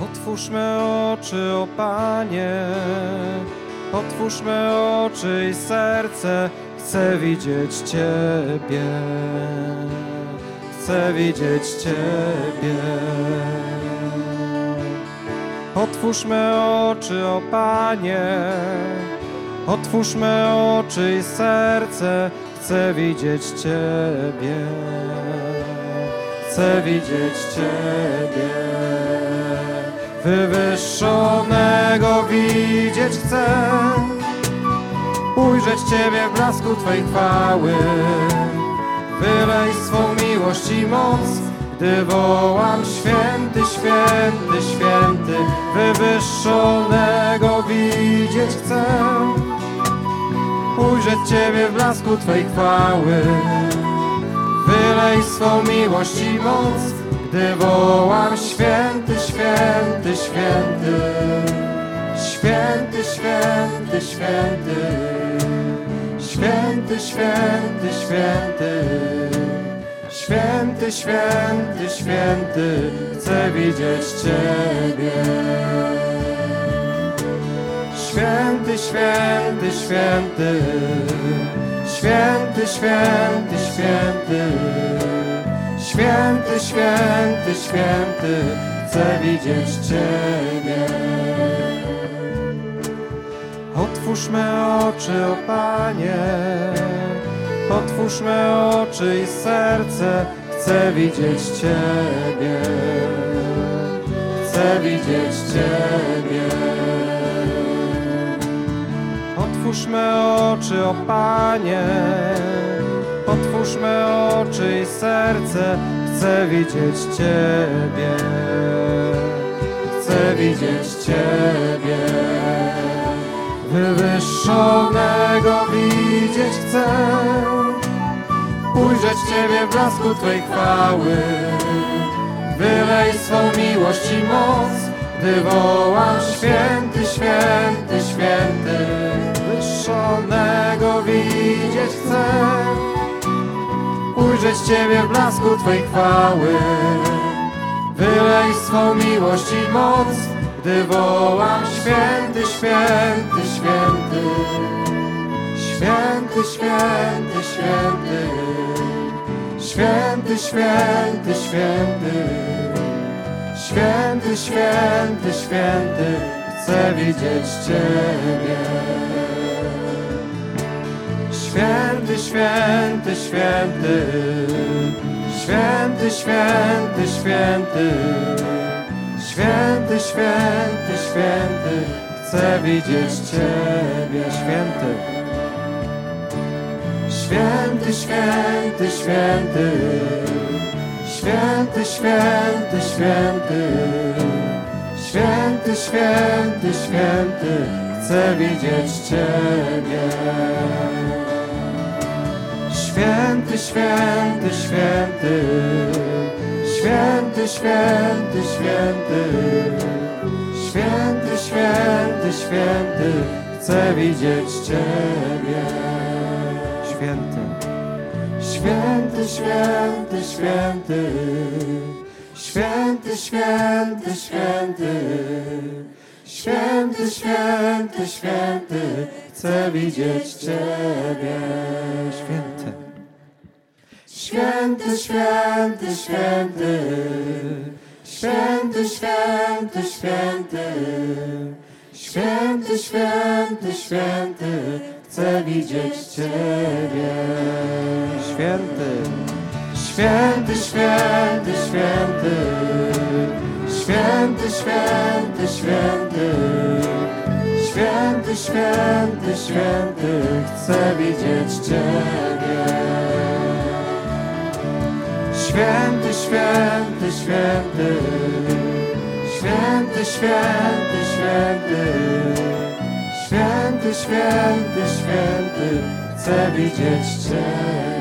Otwórzmy oczy, o Panie, otwórzmy oczy i serce, chcę widzieć Ciebie, chcę widzieć Ciebie. Otwórzmy oczy, o Panie, otwórzmy oczy i serce, chcę widzieć Ciebie, chcę widzieć Ciebie. Wywyższonego widzieć chcę, ujrzeć Ciebie w blasku Twej chwały. Wylej swą miłość i moc, gdy wołam święty, święty, święty. Wywyższonego widzieć chcę, ujrzeć Ciebie w blasku Twej chwały. Wylej swą miłość i moc, gdy wołam święty, święty, święty. Święty, święty, święty. Święty, święty, święty. Święty, święty, święty. Chcę widzieć Ciebie. Święty, święty, święty. Święty, święty, święty. Święty, święty, święty, chcę widzieć Ciebie. Otwórzmy oczy, o Panie, otwórzmy oczy i serce, chcę widzieć Ciebie. Chcę widzieć Ciebie. Otwórzmy oczy, o Panie, otwórzmy oczy i serce, chcę widzieć Ciebie, chcę widzieć Ciebie. Wywyższonego widzieć chcę, ujrzeć Ciebie w blasku Twej chwały. Wylej swą miłość i moc, gdy święty, święty, święty. Wywyższonego widzieć chcę, ujrzeć Ciebie w blasku Twej chwały. Wylej swą miłość i moc, gdy wołam święty, święty, święty. Święty, święty, święty. Święty, święty, święty. Święty, święty, święty. Chcę widzieć Ciebie. Święty, święty, święty. Święty, święty, święty. Święty, święty. Chcę widzieć Ciebie, święty. Święty, święty, święty. Święty, święty, święty. Święty, święty, święty. Chcę widzieć Ciebie. Święty, święty, święty. Święty, święty, święty. Święty, święty, święty. Chcę widzieć Ciebie. Święty. Święty, święty, święty. Święty, święty, święty. Święty, święty, święty. Chcę widzieć Ciebie. Święty. Święty, święty, święty. Święty, święty, święty. Święty, święty, święty. Chcę widzieć Ciebie. Święty. Święty, święty, święty. Święty, święty, święty. Święty, święty, święty. Chcę widzieć Ciebie. Święty, święty, święty. Święty, święty, święty. Święty, święty, święty. Chcę widzieć Ciebie.